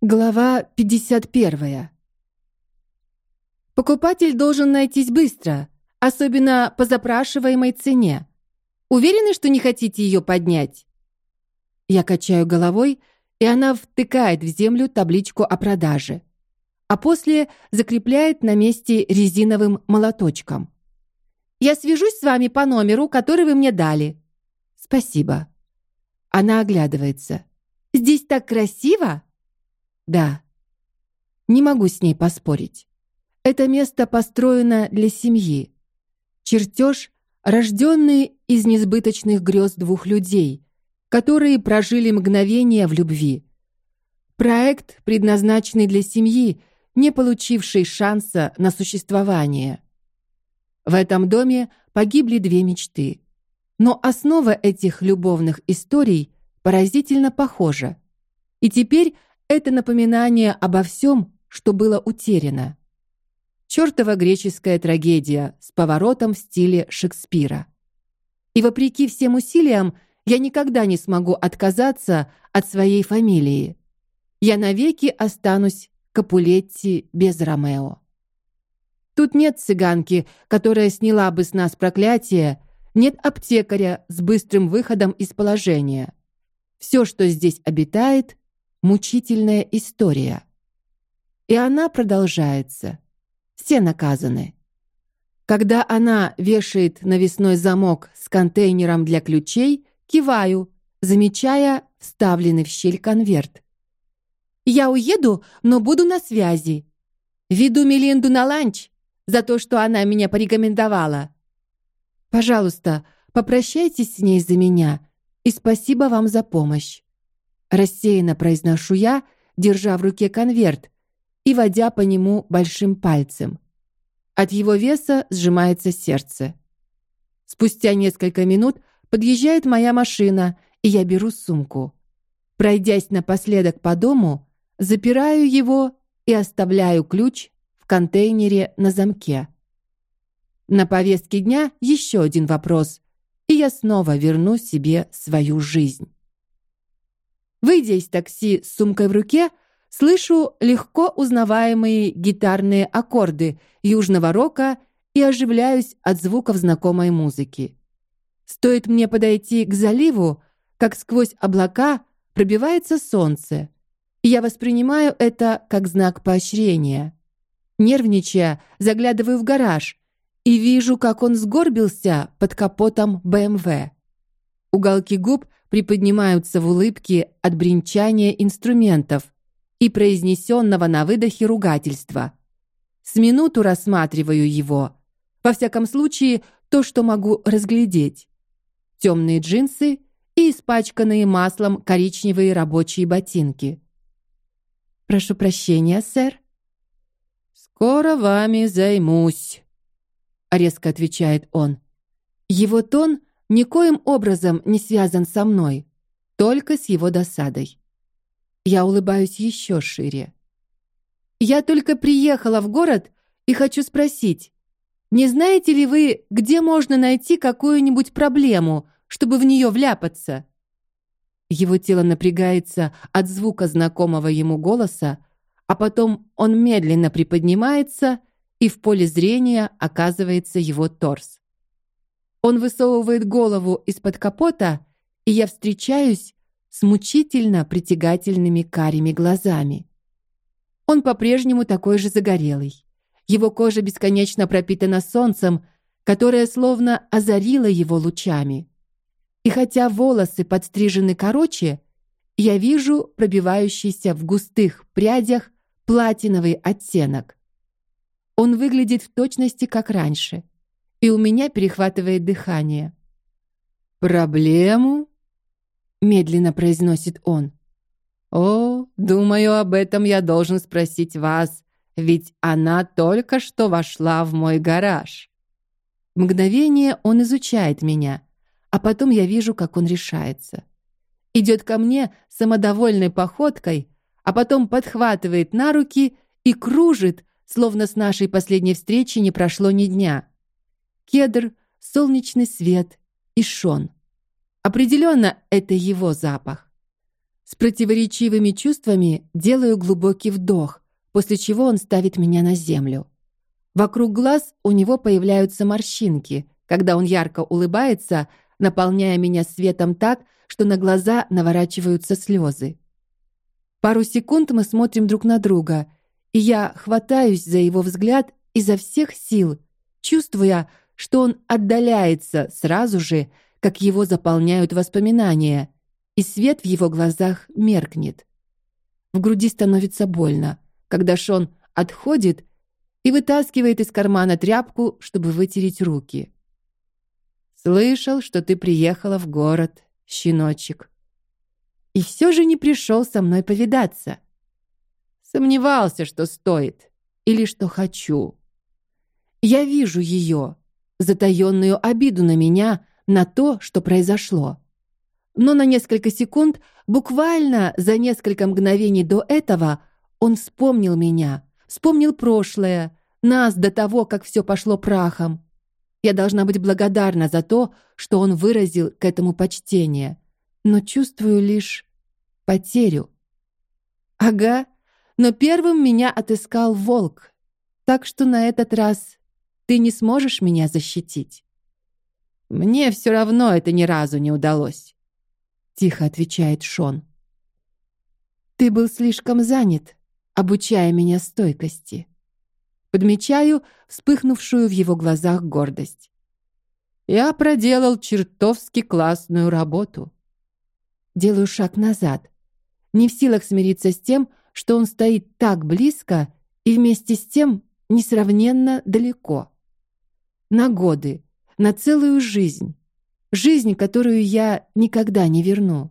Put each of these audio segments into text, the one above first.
Глава 51. Покупатель должен найтись быстро, особенно по запрашиваемой цене. Уверены, что не хотите ее поднять? Я качаю головой, и она втыкает в землю табличку о продаже, а после закрепляет на месте резиновым молоточком. Я свяжусь с вами по номеру, который вы мне дали. Спасибо. Она оглядывается. Здесь так красиво. Да. Не могу с ней поспорить. Это место построено для семьи. Чертеж, рожденный из несбыточных грез двух людей, которые прожили мгновение в любви. Проект, предназначенный для семьи, не получившей шанса на существование. В этом доме погибли две мечты. Но основа этих любовных историй поразительно похожа. И теперь это напоминание обо всем, что было утеряно. Чёртова греческая трагедия с поворотом в стиле Шекспира. И вопреки всем усилиям я никогда не смогу отказаться от своей фамилии. Я навеки останусь Капулетти без Ромео. Тут нет цыганки, которая сняла бы с нас проклятие, нет аптекаря с быстрым выходом из положения. Все, что здесь обитает, мучительная история. И она продолжается. Все наказаны. Когда она вешает навесной замок с контейнером для ключей, киваю, замечая вставленный в щель конверт. Я уеду, но буду на связи. Веду Мелинду на ланч за то, что она меня порекомендовала. Пожалуйста, попрощайтесь с ней за меня и спасибо вам за помощь. Рассеянно произношу я, держа в руке конверт и водя по нему большим пальцем. От его веса сжимается сердце. Спустя несколько минут подъезжает моя машина, и я беру сумку. Пройдясь напоследок по дому, запираю его и оставляю ключ в контейнере на замке. На повестке дня еще один вопрос, и я снова верну себе свою жизнь. Выйдя из такси с сумкой в руке, слышу легко узнаваемые гитарные аккорды южного рока и оживляюсь от звуков знакомой музыки. Стоит мне подойти к заливу, как сквозь облака пробивается солнце. И я воспринимаю это как знак поощрения. Нервничая, заглядываю в гараж и вижу, как он сгорбился под капотом БМВ. Уголки губ приподнимаются в улыбке от бренчания инструментов и произнесенного на выдохе ругательства. С минуту рассматриваю его. Во всяком случае, то, что могу разглядеть. Темные джинсы и испачканные маслом коричневые рабочие ботинки. Прошу прощения, сэр. Скоро вами займусь, резко отвечает он. Его тон никоим образом не связан со мной, только с его досадой. Я улыбаюсь еще шире. Я только приехала в город и хочу спросить, не знаете ли вы, где можно найти какую-нибудь проблему, чтобы в нее вляпаться? Его тело напрягается от звука знакомого ему голоса, а потом он медленно приподнимается, и в поле зрения оказывается его торс. Он высовывает голову из-под капота, и я встречаюсь с мучительно притягательными карими глазами. Он по-прежнему такой же загорелый. Его кожа бесконечно пропитана солнцем, которое словно озарило его лучами. И хотя волосы подстрижены короче, я вижу пробивающийся в густых прядях платиновый оттенок. Он выглядит в точности как раньше и у меня перехватывает дыхание. Проблему? медленно произносит он. О, думаю, об этом я должен спросить вас, ведь она только что вошла в мой гараж. Мгновение он изучает меня, а потом я вижу, как он решается. Идет ко мне самодовольной походкой, а потом подхватывает на руки и кружит, словно с нашей последней встречи не прошло ни дня кедр, солнечный свет и шон. Определенно, это его запах. С противоречивыми чувствами делаю глубокий вдох, после чего он ставит меня на землю. Вокруг глаз у него появляются морщинки, когда он ярко улыбается, наполняя меня светом так, что на глаза наворачиваются слезы. Пару секунд мы смотрим друг на друга, и я хватаюсь за его взгляд изо всех сил, чувствуя, что он отдаляется сразу же, как его заполняют воспоминания, и свет в его глазах меркнет. В груди становится больно, когда Шон отходит и вытаскивает из кармана тряпку, чтобы вытереть руки. Слышал, что ты приехала в город, щеночек. И все же не пришел со мной повидаться. Сомневался, что стоит или что хочу. Я вижу ее, затаённую обиду на меня, на то, что произошло. Но на несколько секунд, буквально за несколько мгновений до этого, он вспомнил меня, вспомнил прошлое, нас до того, как все пошло прахом. Я должна быть благодарна за то, что он выразил к этому почтение, но чувствую лишь потерю. Ага, но первым меня отыскал волк, так что на этот раз ты не сможешь меня защитить. Мне все равно это ни разу не удалось, тихо отвечает Шон. Ты был слишком занят, обучая меня стойкости. Подмечаю вспыхнувшую в его глазах гордость. Я проделал чертовски классную работу. Делаю шаг назад, не в силах смириться с тем, что он стоит так близко и вместе с тем несравненно далеко. На годы, на целую жизнь, жизнь, которую я никогда не верну.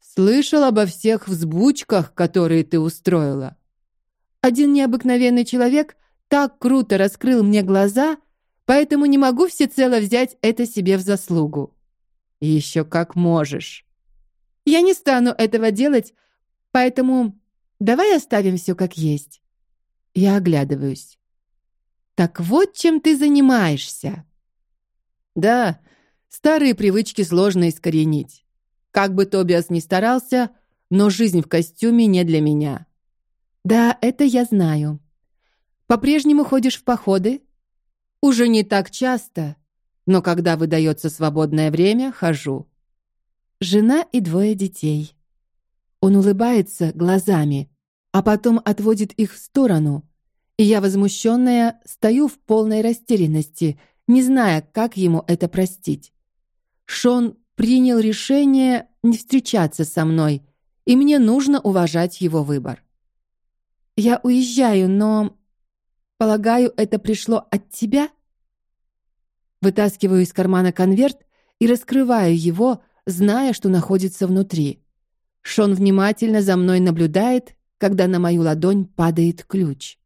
Слышал обо всех взбучках, которые ты устроила. Один необыкновенный человек так круто раскрыл мне глаза, поэтому не могу всецело взять это себе в заслугу. Еще как можешь. Я не стану этого делать, поэтому давай оставим все как есть. Я оглядываюсь. Так вот, чем ты занимаешься. Да, старые привычки сложно искоренить. Как бы Тобиас ни старался, но жизнь в костюме не для меня. Да, это я знаю. По-прежнему ходишь в походы? Уже не так часто, но когда выдается свободное время, хожу. Жена и двое детей. Он улыбается глазами, а потом отводит их в сторону, и я возмущенная стою в полной растерянности, не зная, как ему это простить. Шон принял решение не встречаться со мной, и мне нужно уважать его выбор. Я уезжаю, но полагаю, это пришло от тебя. Вытаскиваю из кармана конверт и раскрываю его, зная, что находится внутри. Шон внимательно за мной наблюдает, когда на мою ладонь падает ключ.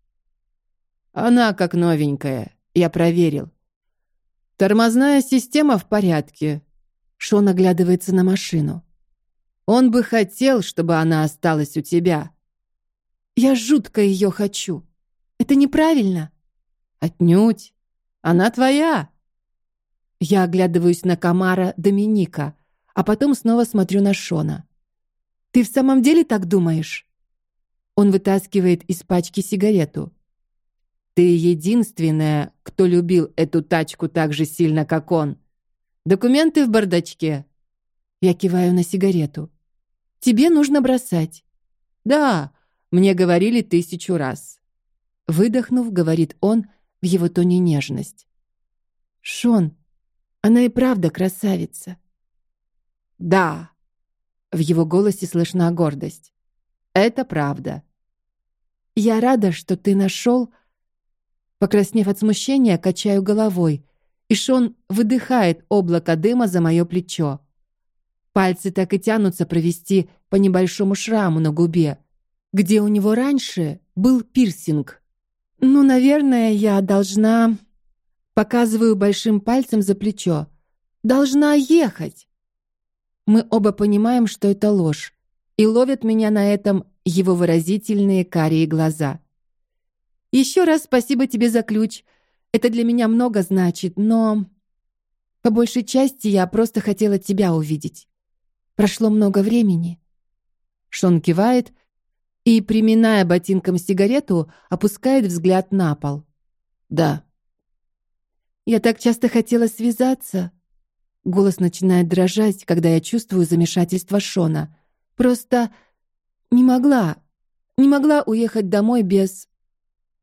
Она как новенькая, я проверил. Тормозная система в порядке. Шон оглядывается на машину. Он бы хотел, чтобы она осталась у тебя. Я жутко ее хочу. Это неправильно. Отнюдь. Она твоя. Я оглядываюсь на Камара Доминика, а потом снова смотрю на Шона. Ты в самом деле так думаешь? Он вытаскивает из пачки сигарету. Ты единственная, кто любил эту тачку так же сильно, как он. Документы в бардачке. Я киваю на сигарету. Тебе нужно бросать. Да, мне говорили тысячу раз. Выдохнув, говорит он в его тоне нежность. Шон, она и правда красавица. Да. В его голосе слышна гордость. Это правда. Я рада, что ты нашел. Покраснев от смущения, качаю головой, и Шон выдыхает облако дыма за мое плечо. Пальцы так и тянутся провести по небольшому шраму на губе, где у него раньше был пирсинг. Ну, наверное, я должна показываю большим пальцем за плечо. Должна ехать. Мы оба понимаем, что это ложь, и ловят меня на этом его выразительные карие глаза. Еще раз спасибо тебе за ключ. Это для меня много значит, но по большей части я просто хотела тебя увидеть. Прошло много времени. Шон кивает и, приминая ботинком сигарету, опускает взгляд на пол. Да. Я так часто хотела связаться. Голос начинает дрожать, когда я чувствую замешательство Шона. Просто не могла, не могла уехать домой без.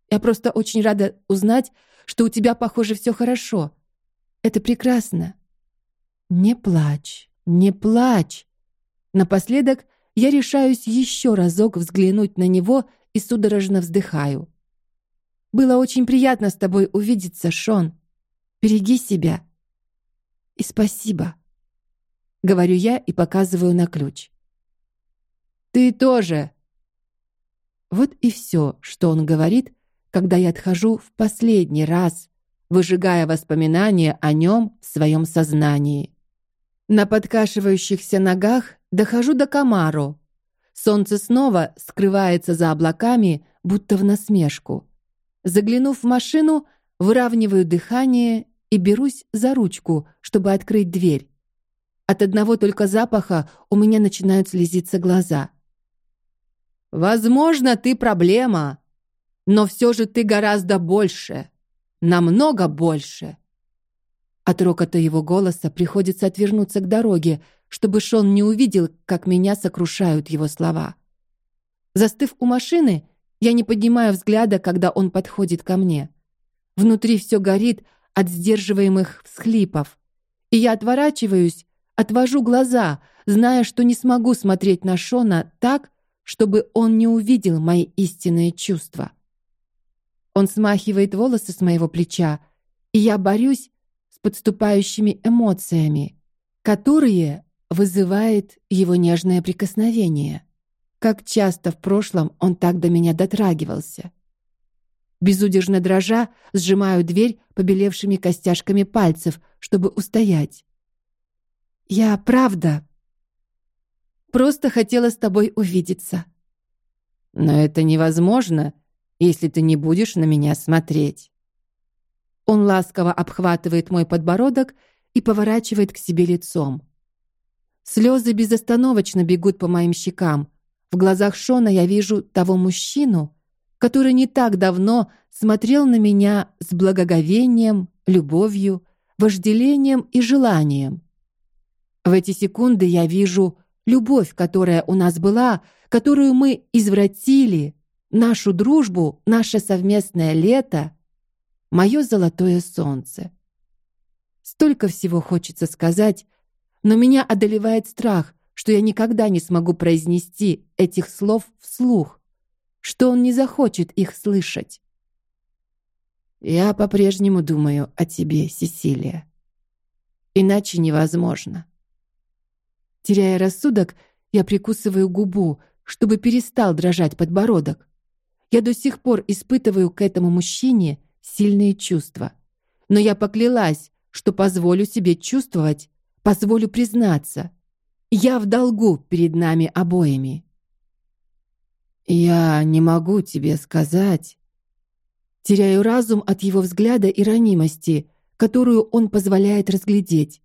Я просто очень рада узнать, что у тебя, похоже, все хорошо. Это прекрасно. Не плачь, не плачь. Напоследок я решаюсь еще разок взглянуть на него и судорожно вздыхаю. Было очень приятно с тобой увидеться, Шон. Береги себя. И спасибо. Говорю я и показываю на ключ. Ты тоже. Вот и все, что он говорит, когда я отхожу в последний раз, выжигая воспоминания о нем в своем сознании. На подкашивающихся ногах дохожу до Камаро. Солнце снова скрывается за облаками, будто в насмешку. Заглянув в машину, выравниваю дыхание и берусь за ручку, чтобы открыть дверь. От одного только запаха у меня начинают слезиться глаза. Возможно, ты проблема, но все же ты гораздо больше, намного больше. От рокота его голоса приходится отвернуться к дороге, чтобы Шон не увидел, как меня сокрушают его слова. Застыв у машины, я не поднимаю взгляда, когда он подходит ко мне. Внутри все горит от сдерживаемых всхлипов, и я отворачиваюсь, отвожу глаза, зная, что не смогу смотреть на Шона так, чтобы он не увидел мои истинные чувства. Он смахивает волосы с моего плеча, и я борюсь с подступающими эмоциями, которые вызывает его нежное прикосновение. Как часто в прошлом он так до меня дотрагивался. Безудержно дрожа, сжимаю дверь побелевшими костяшками пальцев, чтобы устоять. Я правда Просто хотела с тобой увидеться. Но это невозможно, если ты не будешь на меня смотреть. Он ласково обхватывает мой подбородок и поворачивает к себе лицом. Слезы безостановочно бегут по моим щекам. В глазах Шона я вижу того мужчину, который не так давно смотрел на меня с благоговением, любовью, вожделением и желанием. В эти секунды я вижу любовь, которая у нас была, которую мы извратили, нашу дружбу, наше совместное лето, мое золотое солнце. Столько всего хочется сказать, но меня одолевает страх, что я никогда не смогу произнести этих слов вслух, что он не захочет их слышать. Я по-прежнему думаю о тебе, Сесилия. Иначе невозможно. Теряя рассудок, я прикусываю губу, чтобы перестал дрожать подбородок. Я до сих пор испытываю к этому мужчине сильные чувства. Но я поклялась, что позволю себе чувствовать, позволю признаться. Я в долгу перед нами обоими. Я не могу тебе сказать. Теряю разум от его взгляда и ранимости, которую он позволяет разглядеть.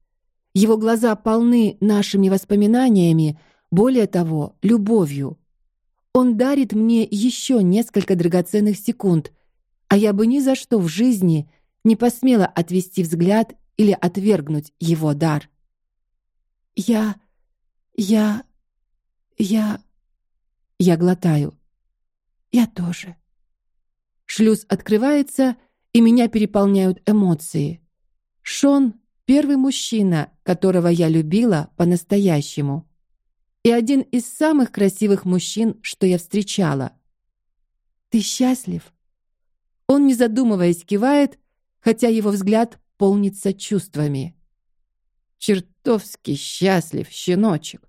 Его глаза полны нашими воспоминаниями, более того, любовью. Он дарит мне еще несколько драгоценных секунд, а я бы ни за что в жизни не посмела отвести взгляд или отвергнуть его дар. Я я я я глотаю. Я тоже. Шлюз открывается, и меня переполняют эмоции. Шон Первый мужчина, которого я любила по-настоящему. И один из самых красивых мужчин, что я встречала. Ты счастлив? Он, не задумываясь, кивает, хотя его взгляд полнится чувствами. Чертовски счастлив, щеночек.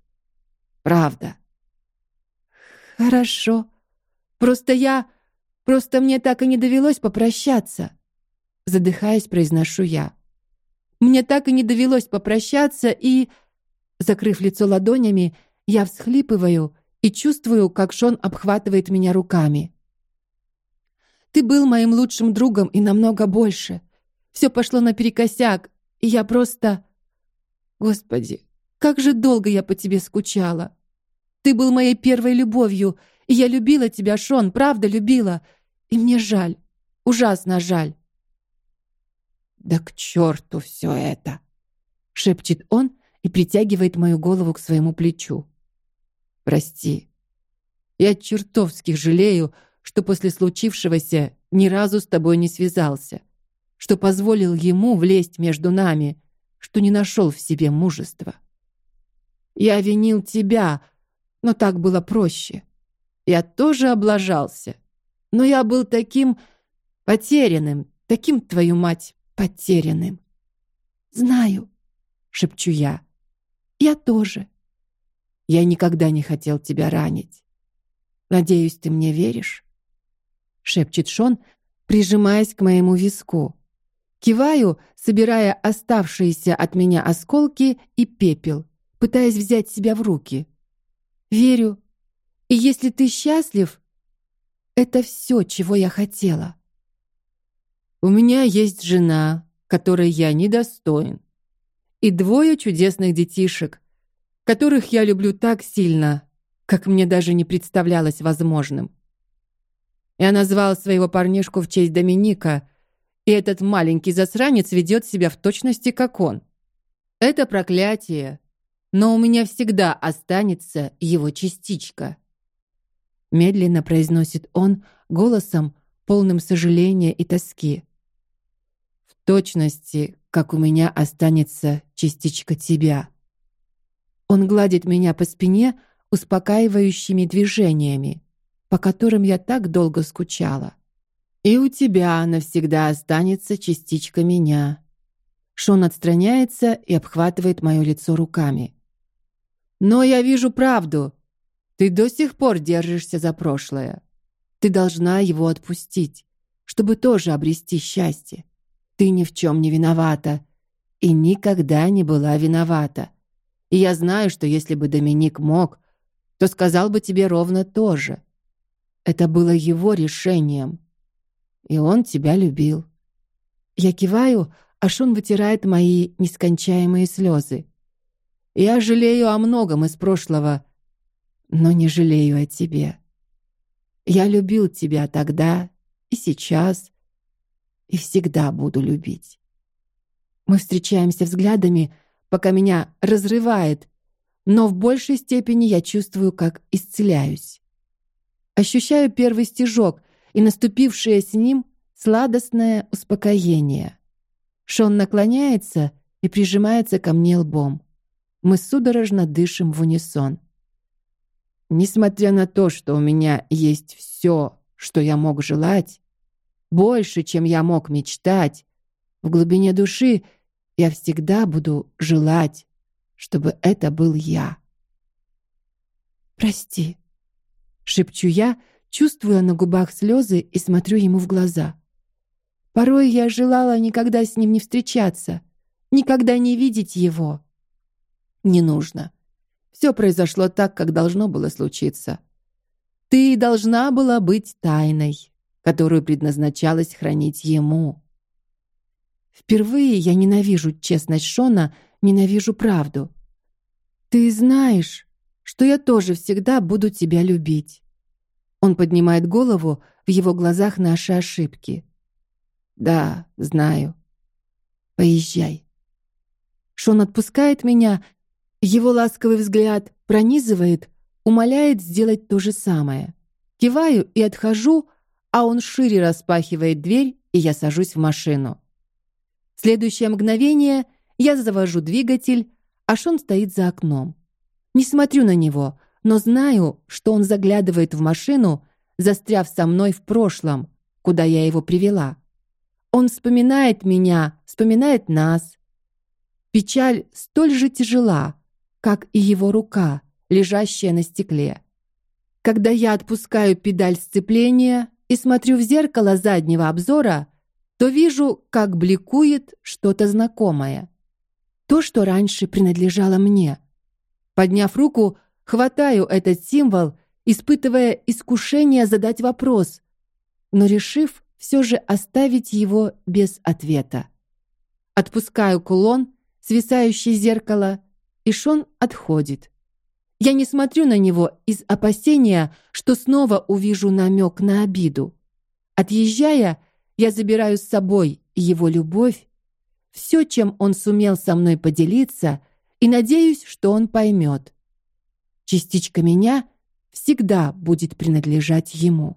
Правда. Хорошо. Просто я... Просто мне так и не довелось попрощаться. Задыхаясь, произношу я. Мне так и не довелось попрощаться, и, закрыв лицо ладонями, я всхлипываю и чувствую, как Шон обхватывает меня руками. Ты был моим лучшим другом и намного больше. Все пошло наперекосяк, и я просто... Господи, как же долго я по тебе скучала. Ты был моей первой любовью, и я любила тебя, Шон, правда любила. И мне жаль, ужасно жаль. Да к черту все это, шепчет он и притягивает мою голову к своему плечу. Прости. Я чертовски жалею, что после случившегося ни разу с тобой не связался, что позволил ему влезть между нами, что не нашел в себе мужества. Я винил тебя, но так было проще. Я тоже облажался, но я был таким потерянным, таким твою мать потерянным. Знаю, шепчу я. Я тоже. Я никогда не хотел тебя ранить. Надеюсь, ты мне веришь? шепчет Шон, прижимаясь к моему виску. Киваю, собирая оставшиеся от меня осколки и пепел, пытаясь взять себя в руки. Верю. И если ты счастлив, это все, чего я хотела. У меня есть жена, которой я недостоин, и двое чудесных детишек, которых я люблю так сильно, как мне даже не представлялось возможным. Я назвал своего парнишку в честь Доминика, и этот маленький засранец ведет себя в точности как он. Это проклятие, но у меня всегда останется его частичка. Медленно произносит он голосом, полным сожаления и тоски. В точности, как у меня останется частичка тебя. Он гладит меня по спине успокаивающими движениями по которым я так долго скучала. И у тебя навсегда останется частичка меня. Шон отстраняется и обхватывает мое лицо руками. Но я вижу правду. Ты до сих пор держишься за прошлое. Ты должна его отпустить, чтобы тоже обрести счастье. Ты ни в чем не виновата и никогда не была виновата. И я знаю, что если бы Доминик мог, то сказал бы тебе ровно то же. Это было его решением. И он тебя любил. Я киваю, а Шон вытирает мои нескончаемые слезы. Я жалею о многом из прошлого, но не жалею о тебе. Я любил тебя тогда и сейчас, и всегда буду любить. Мы встречаемся взглядами, пока меня разрывает, но в большей степени я чувствую, как исцеляюсь. Ощущаю первый стежок и наступившее с ним сладостное успокоение. Шон наклоняется и прижимается ко мне лбом. Мы судорожно дышим в унисон. Несмотря на то, что у меня есть все, что я мог желать, больше, чем я мог мечтать, в глубине души я всегда буду желать, чтобы это был я. Прости, шепчу я, чувствуя на губах слезы и смотрю ему в глаза. Порой я желала никогда с ним не встречаться, никогда не видеть его. Не нужно. Все произошло так, как должно было случиться. Ты должна была быть тайной, которую предназначалось хранить ему. Впервые я ненавижу честность Шона, ненавижу правду. Ты знаешь, что я тоже всегда буду тебя любить. Он поднимает голову, в его глазах наши ошибки. Да, знаю. Поезжай. Шон отпускает меня, его ласковый взгляд пронизывает, умоляет сделать то же самое. Киваю и отхожу, а он шире распахивает дверь, и я сажусь в машину. Следующее мгновение я завожу двигатель, а Шон стоит за окном. Не смотрю на него, но знаю, что он заглядывает в машину, застряв со мной в прошлом, куда я его привела. Он вспоминает меня, вспоминает нас. Печаль столь же тяжела, как и его рука, лежащая на стекле. Когда я отпускаю педаль сцепления и смотрю в зеркало заднего обзора, то вижу, как бликует что-то знакомое. То, что раньше принадлежало мне. Подняв руку, хватаю этот символ, испытывая искушение задать вопрос, но решив все же оставить его без ответа. Отпускаю кулон, свисающий с зеркала, и Шон отходит. Я не смотрю на него из опасения, что снова увижу намек на обиду. Отъезжая, я забираю с собой его любовь, все, чем он сумел со мной поделиться, и надеюсь, что он поймет. Частичка меня всегда будет принадлежать ему.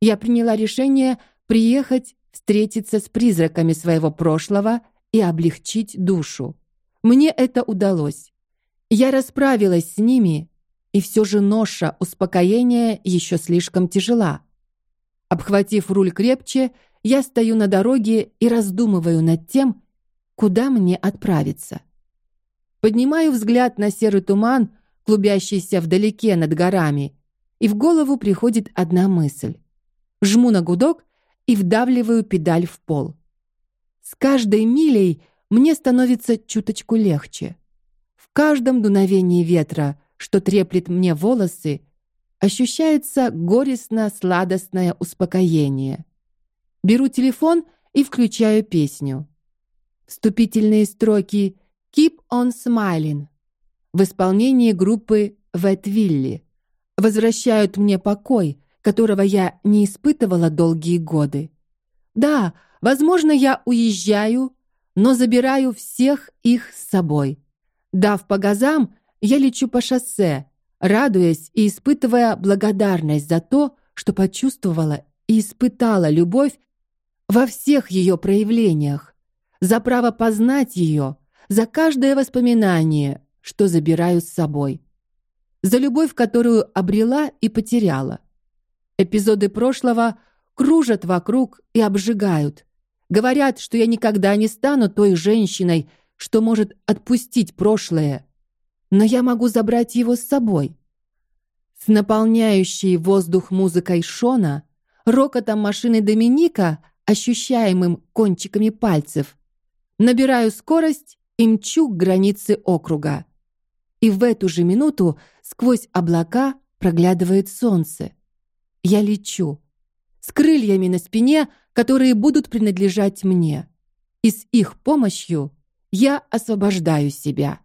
Я приняла решение приехать встретиться с призраками своего прошлого и облегчить душу. Мне это удалось. Я расправилась с ними, и все же ноша успокоения еще слишком тяжела. Обхватив руль крепче, я стою на дороге и раздумываю над тем, куда мне отправиться. Поднимаю взгляд на серый туман, клубящийся вдалеке над горами, и в голову приходит одна мысль. Жму на гудок и вдавливаю педаль в пол. С каждой милей мне становится чуточку легче. В каждом дуновении ветра, что треплет мне волосы, ощущается горестно-сладостное успокоение. Беру телефон и включаю песню. Вступительные строки Keep on Smiling в исполнении группы Ветвилли возвращают мне покой, которого я не испытывала долгие годы. Да, возможно, я уезжаю, но забираю всех их с собой. Дав по газам, я лечу по шоссе, радуясь и испытывая благодарность за то, что почувствовала и испытала любовь во всех ее проявлениях, за право познать ее, за каждое воспоминание, что забираю с собой, за любовь, которую обрела и потеряла. Эпизоды прошлого кружат вокруг и обжигают. Говорят, что я никогда не стану той женщиной, что может отпустить прошлое, но я могу забрать его с собой. С наполняющей воздух музыкой Шона, рокотом машины Доминика, ощущаемым кончиками пальцев, набираю скорость и мчу к границе округа. И в эту же минуту сквозь облака проглядывает солнце. Я лечу с крыльями на спине, которые будут принадлежать мне. И с их помощью я освобождаю себя.